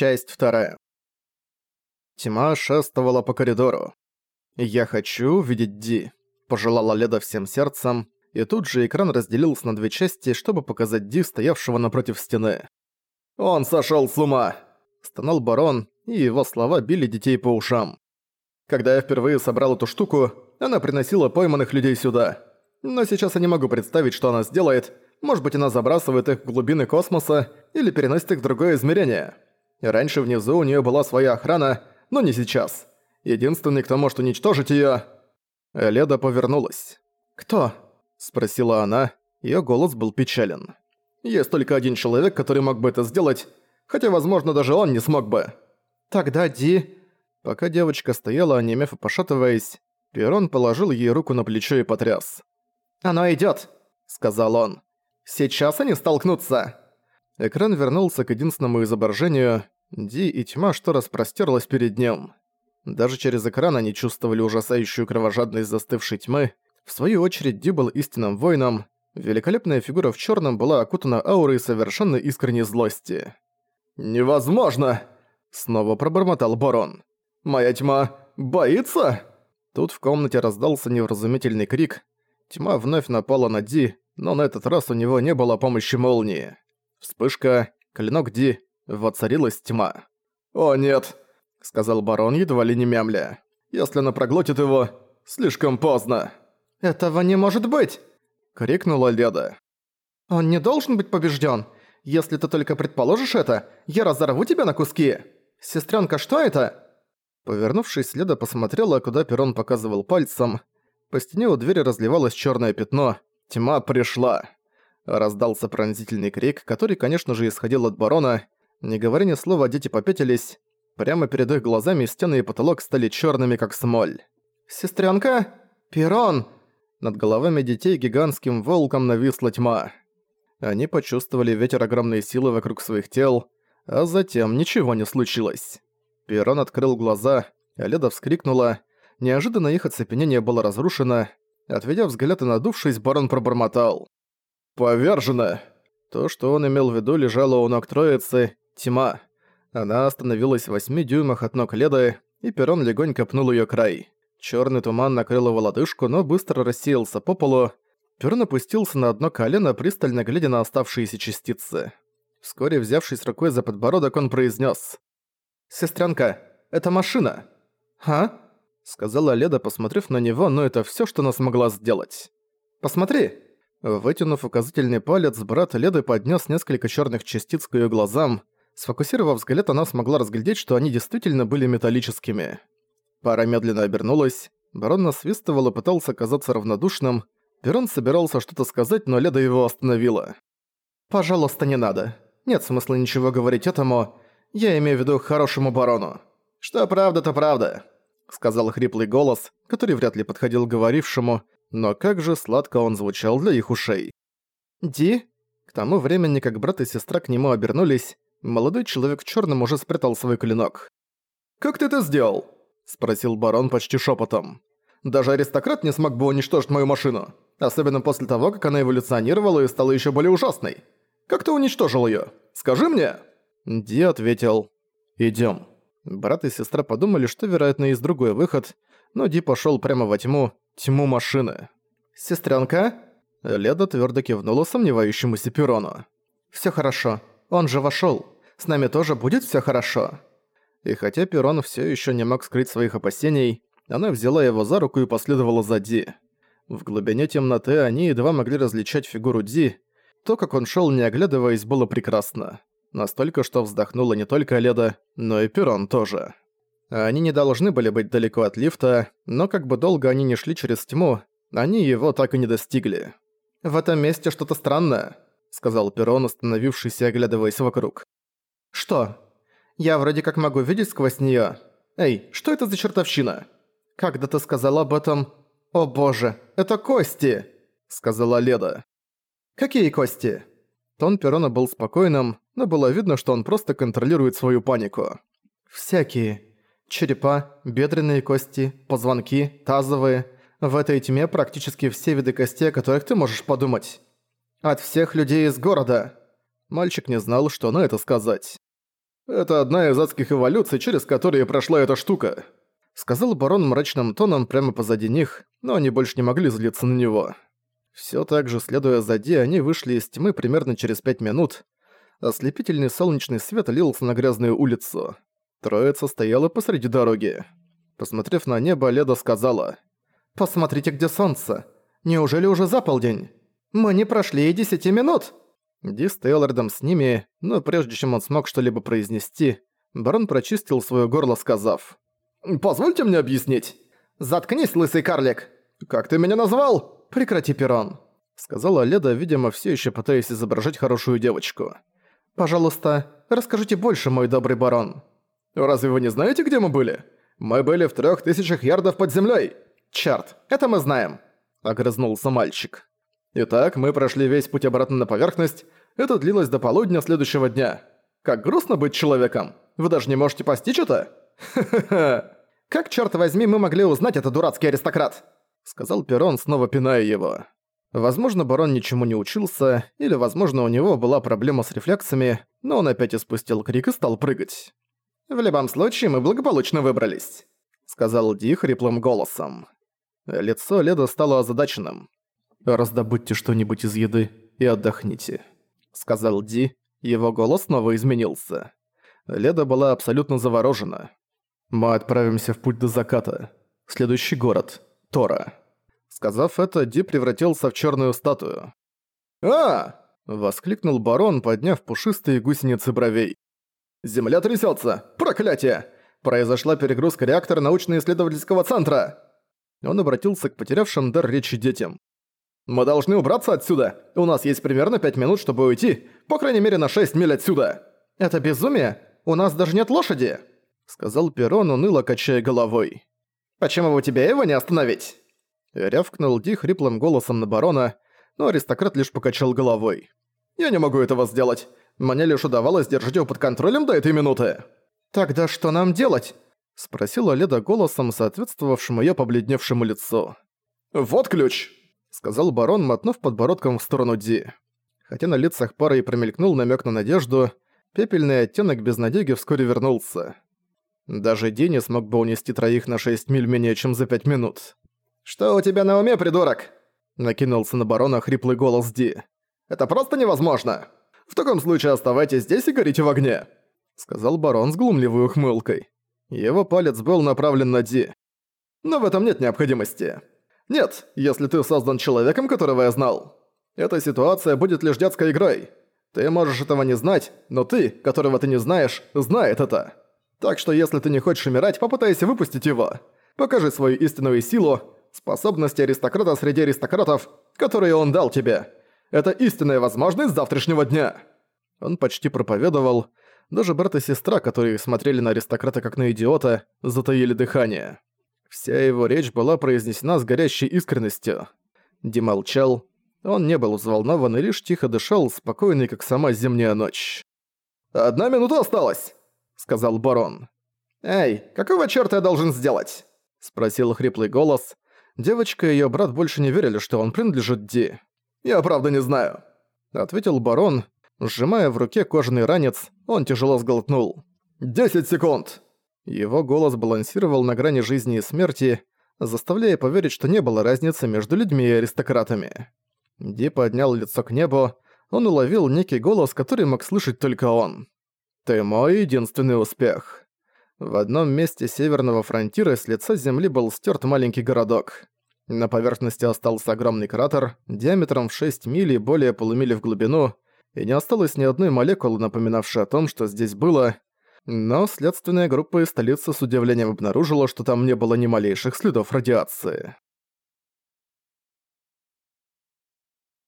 Часть вторая. Тьма шествовала по коридору. «Я хочу увидеть Ди», — пожелала Леда всем сердцем, и тут же экран разделился на две части, чтобы показать Ди, стоявшего напротив стены. «Он сошёл с ума!» — стонал барон, и его слова били детей по ушам. «Когда я впервые собрал эту штуку, она приносила пойманных людей сюда. Но сейчас я не могу представить, что она сделает. Может быть, она забрасывает их в глубины космоса или переносит их в другое измерение. Раньше внизу у нее была своя охрана, но не сейчас. Единственный, кто может уничтожить ее. Леда повернулась. «Кто?» – спросила она. Ее голос был печален. «Есть только один человек, который мог бы это сделать, хотя, возможно, даже он не смог бы». «Тогда Ди...» Пока девочка стояла, онемев и пошатываясь, Перрон положил ей руку на плечо и потряс. «Оно идёт», — сказал он. «Сейчас они столкнутся». Экран вернулся к единственному изображению Ди и тьма, что распростерлась перед ним. Даже через экран они чувствовали ужасающую кровожадность застывшей тьмы. В свою очередь Ди был истинным воином. Великолепная фигура в черном была окутана аурой совершенно искренней злости. «Невозможно!» — снова пробормотал Барон. «Моя тьма боится?» Тут в комнате раздался невразумительный крик. Тьма вновь напала на Ди, но на этот раз у него не было помощи молнии. Вспышка, клинок Ди, воцарилась тьма. «О нет!» — сказал барон, едва ли не мямля. «Если она проглотит его, слишком поздно!» «Этого не может быть!» — крикнула Леда. «Он не должен быть побежден. Если ты только предположишь это, я разорву тебя на куски! Сестренка, что это?» Повернувшись, Леда посмотрела, куда Перрон показывал пальцем. По стене у двери разливалось черное пятно. Тьма пришла. Раздался пронзительный крик, который, конечно же, исходил от барона. Не говоря ни слова, дети попятились. Прямо перед их глазами стены и потолок стали черными, как смоль. «Сестрёнка? Перрон!» Над головами детей гигантским волком нависла тьма. Они почувствовали ветер огромной силы вокруг своих тел, а затем ничего не случилось. Перрон открыл глаза, Леда вскрикнула. Неожиданно их оцепенение было разрушено. Отведя взгляд и надувшись, барон пробормотал. «Повержена!» То, что он имел в виду, лежало у ног троицы, тьма. Она остановилась в восьми дюймах от ног Леды, и перрон легонько пнул ее край. Черный туман накрыл его лодыжку, но быстро рассеялся по полу. Перрон опустился на одно колено, пристально глядя на оставшиеся частицы. Вскоре, взявшись рукой за подбородок, он произнес: «Сестренка, это машина!» «А?» — сказала Леда, посмотрев на него, но это все, что она смогла сделать. «Посмотри!» Вытянув указательный палец, брат Леды поднес несколько черных частиц к ее глазам. Сфокусировав взгляд, она смогла разглядеть, что они действительно были металлическими. Пара медленно обернулась. Барон насвистывал и пытался казаться равнодушным. Перрон собирался что-то сказать, но Леда его остановила. «Пожалуйста, не надо. Нет смысла ничего говорить этому. Я имею в виду хорошему барону». «Что правда, то правда», — сказал хриплый голос, который вряд ли подходил говорившему, но как же сладко он звучал для их ушей. «Ди?» К тому времени, как брат и сестра к нему обернулись, молодой человек в черном уже спрятал свой клинок. «Как ты это сделал?» – спросил барон почти шепотом. «Даже аристократ не смог бы уничтожить мою машину, особенно после того, как она эволюционировала и стала еще более ужасной. Как ты уничтожил ее? Скажи мне!» Ди ответил «Идем». Брат и сестра подумали, что, вероятно, есть другой выход, но Ди пошел прямо во тьму, тьму машины. «Сестрёнка?» Леда твердо кивнула сомневающемуся Перрону. «Всё хорошо. Он же вошёл. С нами тоже будет всё хорошо». И хотя Перрон всё ещё не мог скрыть своих опасений, она взяла его за руку и последовала за Ди. В глубине темноты они едва могли различать фигуру Ди. То, как он шёл, не оглядываясь, было прекрасно. Настолько, что вздохнула не только Леда, но и Перрон тоже. Они не должны были быть далеко от лифта, но как бы долго они не шли через тьму, они его так и не достигли. «В этом месте что-то странное», — сказал Перрон, остановившийся, оглядываясь вокруг. «Что? Я вроде как могу видеть сквозь неё. Эй, что это за чертовщина? Когда ты сказал об этом... О боже, это кости!» — сказала Леда. «Какие кости?» Тон Перрона был спокойным, но было видно, что он просто контролирует свою панику. «Всякие. Черепа, бедренные кости, позвонки, тазовые. В этой тьме практически все виды костей, о которых ты можешь подумать. От всех людей из города. Мальчик не знал, что на это сказать. Это одна из адских эволюций, через которые прошла эта штука», — сказал барон мрачным тоном прямо позади них, но они больше не могли злиться на него. Все так же, следуя сзади, они вышли из тьмы примерно через пять минут. Ослепительный солнечный свет лился на грязную улицу. Троица стояла посреди дороги. Посмотрев на небо, Леда сказала. «Посмотрите, где солнце. Неужели уже за полдень? Мы не прошли и десяти минут!» Ди стоял рядом с ними, но прежде чем он смог что-либо произнести, барон прочистил свое горло, сказав. «Позвольте мне объяснить». «Заткнись, лысый карлик!» «Как ты меня назвал?» «Прекрати, Перрон», — сказала Леда, видимо, все еще пытаясь изображать хорошую девочку. «Пожалуйста, расскажите больше, мой добрый барон». «Разве вы не знаете, где мы были? Мы были в трех тысячах ярдов под землей. Черт, это мы знаем», — огрызнулся мальчик. «Итак, мы прошли весь путь обратно на поверхность. Это длилось до полудня следующего дня. Как грустно быть человеком. Вы даже не можете постичь это? Ха-ха-ха. Как, черт возьми, мы могли узнать это дурацкий аристократ?» Сказал Перрон, снова пиная его. Возможно, барон ничему не учился, или, возможно, у него была проблема с рефлексами, но он опять испустил крик и стал прыгать. «В любом случае, мы благополучно выбрались», — сказал Ди хриплым голосом. Лицо Леда стало озадаченным. «Раздобудьте что-нибудь из еды и отдохните», — сказал Ди. Его голос снова изменился. Леда была абсолютно заворожена. «Мы отправимся в путь до заката. Следующий город. Тора». Сказав это, Ди превратился в черную статую. «А!» — воскликнул барон, подняв пушистые гусеницы бровей. «Земля трясется! Проклятие! Произошла перегрузка реактора научно-исследовательского центра!» Он обратился к потерявшим дар речи детям. «Мы должны убраться отсюда! У нас есть примерно пять минут, чтобы уйти, по крайней мере на шесть миль отсюда!» «Это безумие! У нас даже нет лошади!» Сказал Перрон, уныло качая головой. «Почему бы тебе его не остановить?» Рявкнул Ди хриплым голосом на барона, но аристократ лишь покачал головой. «Я не могу этого сделать. Мне лишь удавалось держать его под контролем до этой минуты». «Тогда что нам делать?» — спросила Леда голосом, соответствовавшим её побледневшему лицу. «Вот ключ!» — сказал барон, мотнув подбородком в сторону Ди. Хотя на лицах пары и промелькнул намёк на надежду, пепельный оттенок безнадёги вскоре вернулся. Даже Ди не смог бы унести троих на шесть миль менее чем за пять минут. «Что у тебя на уме, придурок?» Накинулся на барона хриплый голос Ди. «Это просто невозможно! В таком случае оставайтесь здесь и горите в огне!» Сказал барон с глумливой ухмылкой. Его палец был направлен на Ди. «Но в этом нет необходимости. Нет, если ты создан человеком, которого я знал. Эта ситуация будет лишь детской игрой. Ты можешь этого не знать, но ты, которого ты не знаешь, знает это. Так что если ты не хочешь умирать, попытайся выпустить его. Покажи свою истинную силу, способности аристократа среди аристократов, которые он дал тебе. Это истинная возможность завтрашнего дня». Он почти проповедовал. Даже брат и сестра, которые смотрели на аристократа как на идиота, затаили дыхание. Вся его речь была произнесена с горящей искренностью. Ди молчал. Он не был взволнован и лишь тихо дышал, спокойный, как сама зимняя ночь. «Одна минута осталась», — сказал барон. «Эй, какого чёрта я должен сделать?» — спросил хриплый голос. Девочка и её брат больше не верили, что он принадлежит Ди. «Я правда не знаю», — ответил барон. Сжимая в руке кожаный ранец, он тяжело сглотнул. «Десять секунд!» Его голос балансировал на грани жизни и смерти, заставляя поверить, что не было разницы между людьми и аристократами. Ди поднял лицо к небу, он уловил некий голос, который мог слышать только он. «Ты мой единственный успех». В одном месте северного фронтира с лица земли был стерт маленький городок. На поверхности остался огромный кратер, диаметром в 6 миль и более полумили в глубину, и не осталось ни одной молекулы, напоминавшей о том, что здесь было, но следственная группа из столицы с удивлением обнаружила, что там не было ни малейших следов радиации.